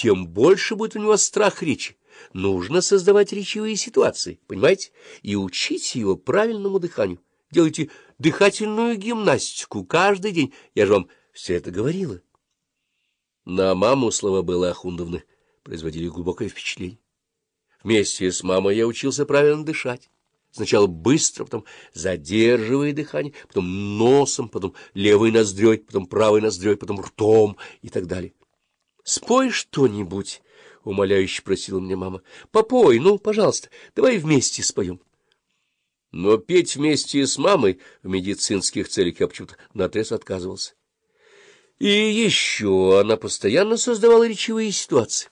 тем больше будет у него страх речи. Нужно создавать речевые ситуации, понимаете, и учить его правильному дыханию. Делайте дыхательную гимнастику каждый день. Я же вам все это говорила. На маму слова Беллы Ахундовны производили глубокое впечатление. Вместе с мамой я учился правильно дышать. Сначала быстро, потом задерживая дыхание, потом носом, потом левой ноздрёй, потом правой ноздрёй, потом ртом и так далее. — Спой что-нибудь, — умоляюще просила мне мама. — Попой, ну, пожалуйста, давай вместе споем. Но петь вместе с мамой в медицинских целях я почему-то наотрез отказывался. И еще она постоянно создавала речевые ситуации.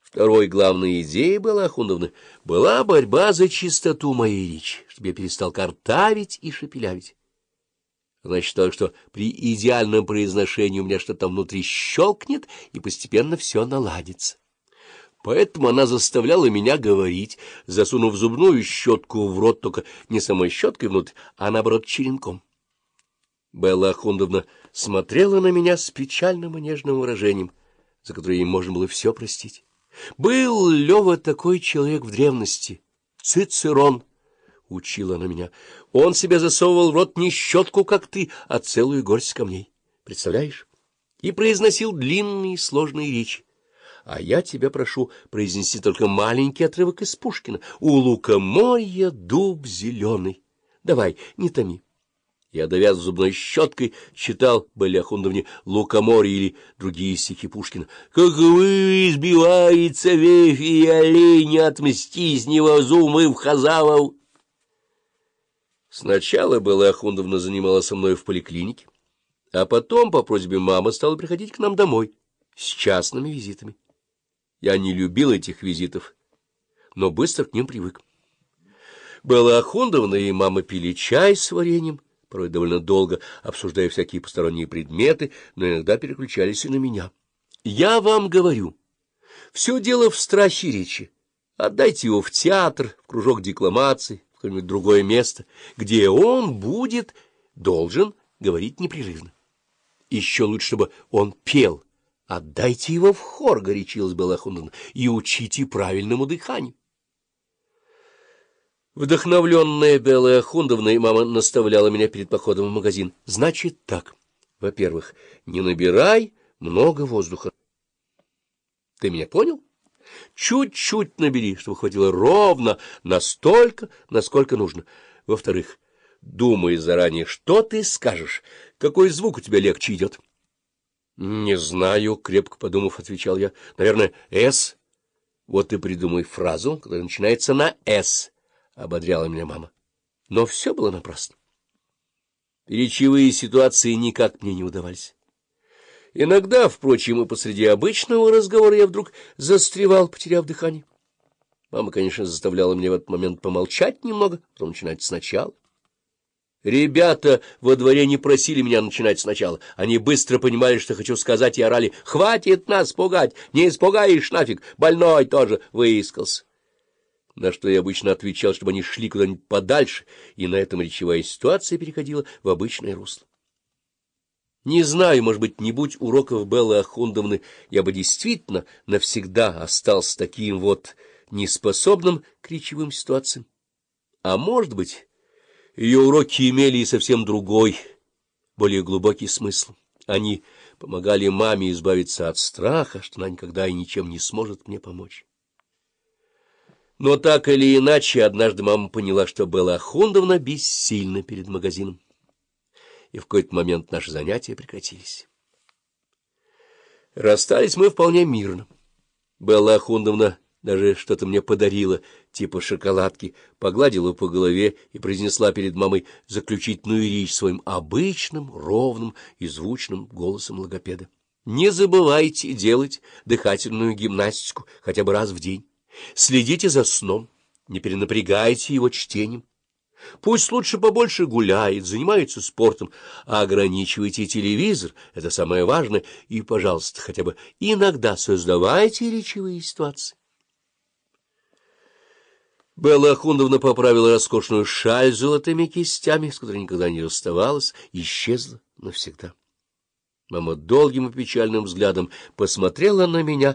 Второй главной идеей была Ахундовны была борьба за чистоту моей речи, чтобы я перестал картавить и шепелявить. Она считала, что при идеальном произношении у меня что-то внутри щелкнет, и постепенно все наладится. Поэтому она заставляла меня говорить, засунув зубную щетку в рот, только не самой щеткой внутрь, а, наоборот, черенком. Белла Ахундовна смотрела на меня с печальным и нежным выражением, за которое ей можно было все простить. Был Лева такой человек в древности, Цицерон, — учила она меня. Он себе засовывал в рот не щетку, как ты, а целую горсть камней. Представляешь? И произносил длинные сложные речи. А я тебя прошу произнести только маленький отрывок из Пушкина. У лукоморья дуб зеленый. Давай, не томи. Я, довяз зубной щеткой, читал Баляхундовне «Лукоморье» или другие стихи Пушкина. «Как вы избивается веф и олень, отмсти с него зумы в хазавов!» Сначала Баляхундовна занималась со мной в поликлинике, а потом, по просьбе мамы, стала приходить к нам домой с частными визитами. Я не любил этих визитов, но быстро к ним привык. Балахундовна и мама пили чай с вареньем, порой довольно долго обсуждая всякие посторонние предметы, но иногда переключались и на меня. Я вам говорю, все дело в страхе речи. Отдайте его в театр, в кружок декламации, какое-нибудь другое место, где он будет, должен говорить непрерывно. Еще лучше, чтобы он пел. Отдайте его в хор, — горячилась Белахундовна, — и учите правильному дыханию. Вдохновленная Белая Хундовна мама наставляла меня перед походом в магазин. Значит так. Во-первых, не набирай много воздуха. Ты меня понял? Чуть-чуть набери, чтобы хватило ровно настолько, насколько нужно. Во-вторых, думай заранее, что ты скажешь, какой звук у тебя легче идет. — Не знаю, — крепко подумав, отвечал я. — Наверное, «С». Вот ты придумай фразу, которая начинается на «С». — ободряла меня мама. Но все было напрасно. Речевые ситуации никак мне не удавались. Иногда, впрочем, и посреди обычного разговора я вдруг застревал, потеряв дыхание. Мама, конечно, заставляла меня в этот момент помолчать немного, потом начинать сначала. Ребята во дворе не просили меня начинать сначала. Они быстро понимали, что хочу сказать, и орали «Хватит нас пугать! Не испугаешь нафиг! Больной тоже выискался!» на что я обычно отвечал, чтобы они шли куда-нибудь подальше, и на этом речевая ситуация переходила в обычное русло. Не знаю, может быть, не будь уроков Беллы Ахундовны, я бы действительно навсегда остался таким вот неспособным к речевым ситуациям. А может быть, ее уроки имели и совсем другой, более глубокий смысл. Они помогали маме избавиться от страха, что она никогда и ничем не сможет мне помочь. Но так или иначе, однажды мама поняла, что Белла Хундовна бессильна перед магазином. И в какой-то момент наши занятия прекратились. Расстались мы вполне мирно. Белла Хундовна даже что-то мне подарила, типа шоколадки, погладила по голове и произнесла перед мамой заключительную речь своим обычным, ровным и звучным голосом логопеда. «Не забывайте делать дыхательную гимнастику хотя бы раз в день». Следите за сном, не перенапрягайте его чтением. Пусть лучше побольше гуляет, занимается спортом, ограничивайте телевизор, это самое важное, и, пожалуйста, хотя бы иногда создавайте речевые ситуации. Белла Ахундовна поправила роскошную шаль с золотыми кистями, с которой никогда не расставалась, исчезла навсегда. Мама долгим и печальным взглядом посмотрела на меня,